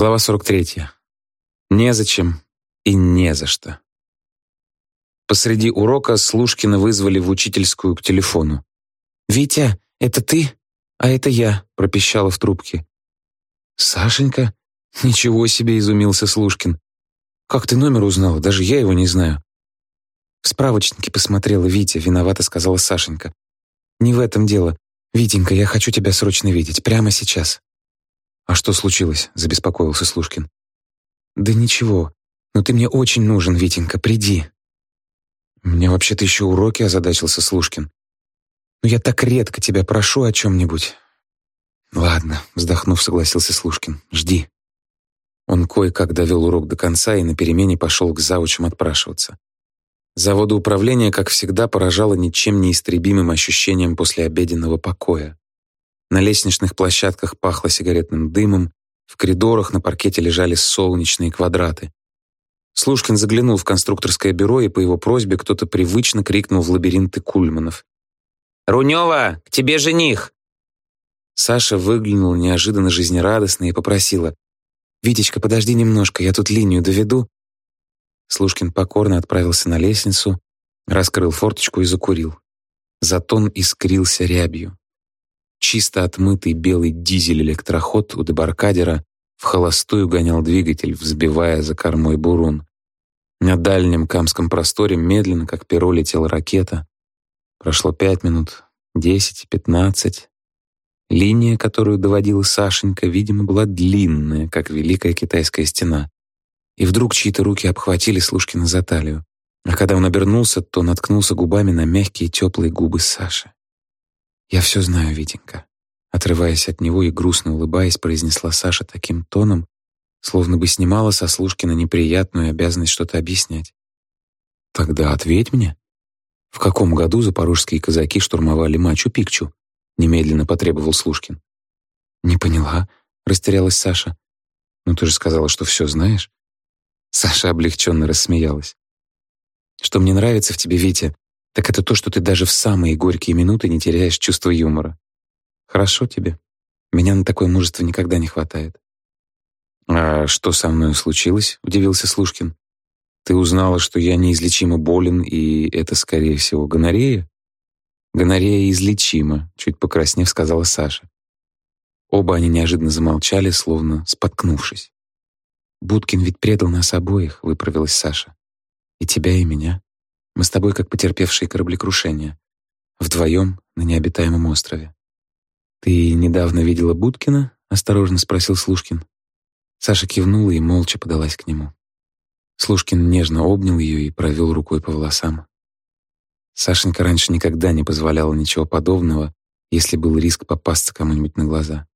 Глава 43. Незачем и не за что. Посреди урока Слушкина вызвали в учительскую к телефону. «Витя, это ты? А это я», — пропищала в трубке. «Сашенька? Ничего себе!» — изумился Слушкин. «Как ты номер узнала? Даже я его не знаю». В справочнике посмотрела Витя, виновата сказала Сашенька. «Не в этом дело. Витенька, я хочу тебя срочно видеть, прямо сейчас». «А что случилось?» — забеспокоился Слушкин. «Да ничего. Но ты мне очень нужен, Витенька, приди». «Мне вообще-то еще уроки», — озадачился Слушкин. «Но я так редко тебя прошу о чем-нибудь». «Ладно», — вздохнув, согласился Слушкин. «Жди». Он кое-как довел урок до конца и на перемене пошел к заучам отпрашиваться. Заводоуправление, как всегда, поражало ничем неистребимым ощущением послеобеденного покоя. На лестничных площадках пахло сигаретным дымом, в коридорах на паркете лежали солнечные квадраты. Слушкин заглянул в конструкторское бюро, и по его просьбе кто-то привычно крикнул в лабиринты кульманов. «Рунева, к тебе жених!» Саша выглянула неожиданно жизнерадостно и попросила. «Витечка, подожди немножко, я тут линию доведу». Слушкин покорно отправился на лестницу, раскрыл форточку и закурил. Затон искрился рябью. Чисто отмытый белый дизель-электроход у дебаркадера в холостую гонял двигатель, взбивая за кормой бурун. На дальнем камском просторе медленно, как перо, летела ракета. Прошло пять минут, десять, пятнадцать. Линия, которую доводила Сашенька, видимо, была длинная, как Великая Китайская стена. И вдруг чьи-то руки обхватили Слушкина за талию. А когда он обернулся, то наткнулся губами на мягкие теплые губы Саши. «Я все знаю, Витенька», — отрываясь от него и грустно улыбаясь, произнесла Саша таким тоном, словно бы снимала со Слушкина неприятную обязанность что-то объяснять. «Тогда ответь мне. В каком году запорожские казаки штурмовали Мачу-Пикчу?» — немедленно потребовал Слушкин. «Не поняла», — растерялась Саша. «Ну ты же сказала, что все знаешь». Саша облегченно рассмеялась. «Что мне нравится в тебе, Витя, так это то, что ты даже в самые горькие минуты не теряешь чувство юмора. Хорошо тебе. Меня на такое мужество никогда не хватает. «А что со мной случилось?» — удивился Слушкин. «Ты узнала, что я неизлечимо болен, и это, скорее всего, гонорея?» «Гонорея излечима», — чуть покраснев сказала Саша. Оба они неожиданно замолчали, словно споткнувшись. «Будкин ведь предал нас обоих», — выправилась Саша. «И тебя, и меня. Мы с тобой как потерпевшие кораблекрушение. Вдвоем на необитаемом острове. «Ты недавно видела Будкина?» — осторожно спросил Слушкин. Саша кивнула и молча подалась к нему. Слушкин нежно обнял ее и провел рукой по волосам. Сашенька раньше никогда не позволяла ничего подобного, если был риск попасться кому-нибудь на глаза.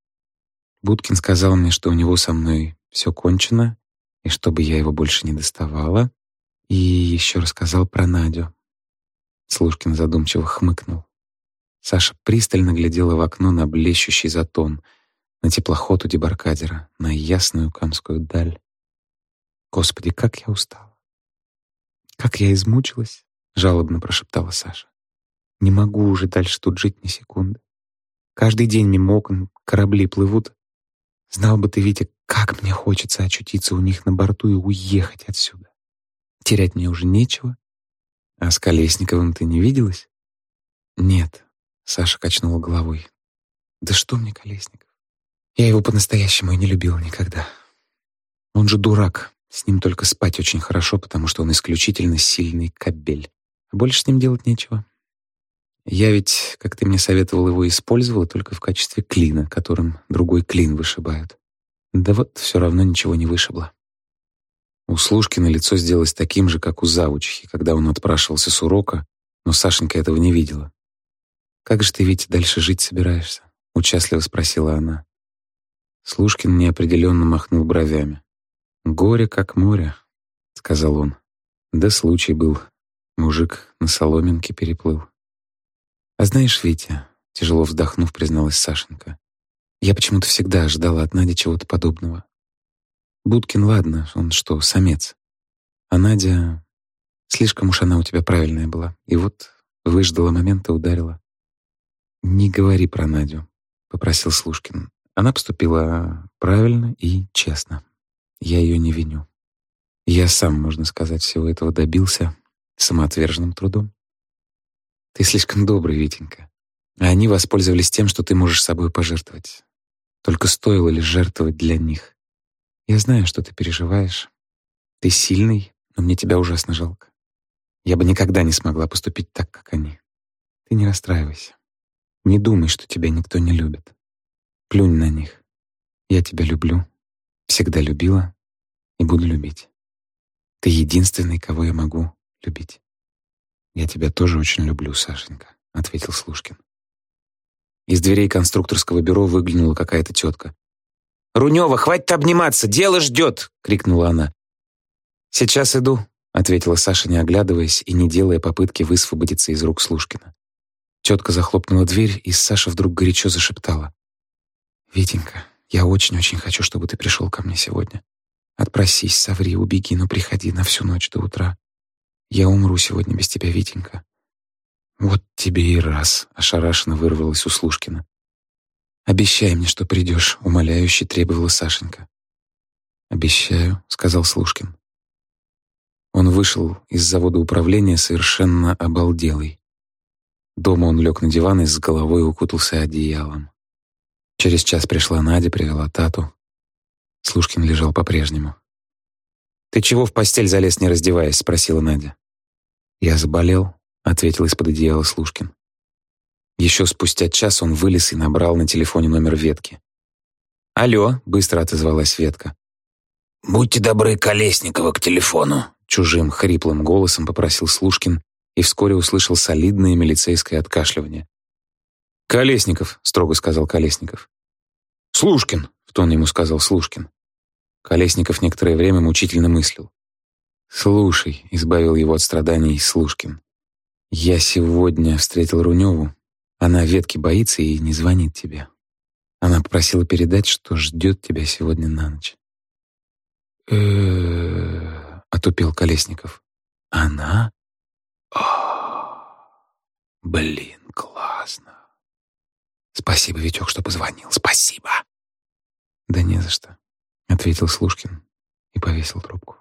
Будкин сказал мне, что у него со мной все кончено, и чтобы я его больше не доставала, и еще рассказал про Надю. Слушкин задумчиво хмыкнул. Саша пристально глядела в окно на блещущий затон, на теплоход у дебаркадера, на ясную камскую даль. Господи, как я устала! Как я измучилась! Жалобно прошептала Саша. Не могу уже дальше тут жить ни секунды. Каждый день мимо окон корабли плывут. Знал бы ты, Витя, как мне хочется очутиться у них на борту и уехать отсюда. Терять мне уже нечего. А с Колесниковым ты не виделась? Нет, Саша качнула головой. Да что мне Колесников? Я его по-настоящему и не любила никогда. Он же дурак. С ним только спать очень хорошо, потому что он исключительно сильный кабель. А больше с ним делать нечего. Я ведь, как ты мне советовал, его использовала только в качестве клина, которым другой клин вышибают. Да вот все равно ничего не вышибло. У Слушкина лицо сделалось таким же, как у завучихи, когда он отпрашивался с урока, но Сашенька этого не видела. «Как же ты, Витя, дальше жить собираешься?» — участливо спросила она. Слушкин неопределенно махнул бровями. «Горе как море», — сказал он. Да случай был. Мужик на соломинке переплыл. «А знаешь, Витя», — тяжело вздохнув, призналась Сашенька, «я почему-то всегда ожидала от Нади чего-то подобного. Будкин, ладно, он что, самец. А Надя... Слишком уж она у тебя правильная была. И вот выждала момента, ударила. «Не говори про Надю», — попросил Слушкин. Она поступила правильно и честно. я ее не виню. Я сам, можно сказать, всего этого добился самоотверженным трудом. Ты слишком добрый, Витенька. А они воспользовались тем, что ты можешь собой пожертвовать. Только стоило ли жертвовать для них? Я знаю, что ты переживаешь. Ты сильный, но мне тебя ужасно жалко. Я бы никогда не смогла поступить так, как они. Ты не расстраивайся. Не думай, что тебя никто не любит. Плюнь на них. Я тебя люблю, всегда любила и буду любить. Ты единственный, кого я могу любить. Я тебя тоже очень люблю, Сашенька, ответил Слушкин. Из дверей конструкторского бюро выглянула какая-то тетка. «Рунева, хватит обниматься, дело ждет!» — крикнула она. «Сейчас иду», — ответила Саша, не оглядываясь и не делая попытки высвободиться из рук Слушкина. Тетка захлопнула дверь, и Саша вдруг горячо зашептала. «Витенька, я очень-очень хочу, чтобы ты пришел ко мне сегодня. Отпросись, соври, убеги, но приходи на всю ночь до утра. Я умру сегодня без тебя, Витенька». «Вот тебе и раз», — ошарашенно вырвалась у Слушкина. «Обещай мне, что придешь», — умоляюще требовала Сашенька. «Обещаю», — сказал Слушкин. Он вышел из завода управления совершенно обалделый. Дома он лег на диван и с головой укутался одеялом. Через час пришла Надя, привела Тату. Слушкин лежал по-прежнему. «Ты чего в постель залез, не раздеваясь?» — спросила Надя. «Я заболел», — ответил из-под одеяла Слушкин. Еще спустя час он вылез и набрал на телефоне номер ветки. «Алло», — быстро отозвалась ветка. «Будьте добры, Колесникова, к телефону», — чужим хриплым голосом попросил Слушкин и вскоре услышал солидное милицейское откашливание. «Колесников», — строго сказал Колесников. «Слушкин», — в тон ему сказал Слушкин. Колесников некоторое время мучительно мыслил. «Слушай», — избавил его от страданий Слушкин. «Я сегодня встретил Руневу. Она ветки боится и не звонит тебе. Она попросила передать, что ждет тебя сегодня на ночь». «Э-э-э», отупел Колесников. «Она? О, блин, классно. Спасибо, Витек, что позвонил. Спасибо». «Да не за что», — ответил Слушкин и повесил трубку.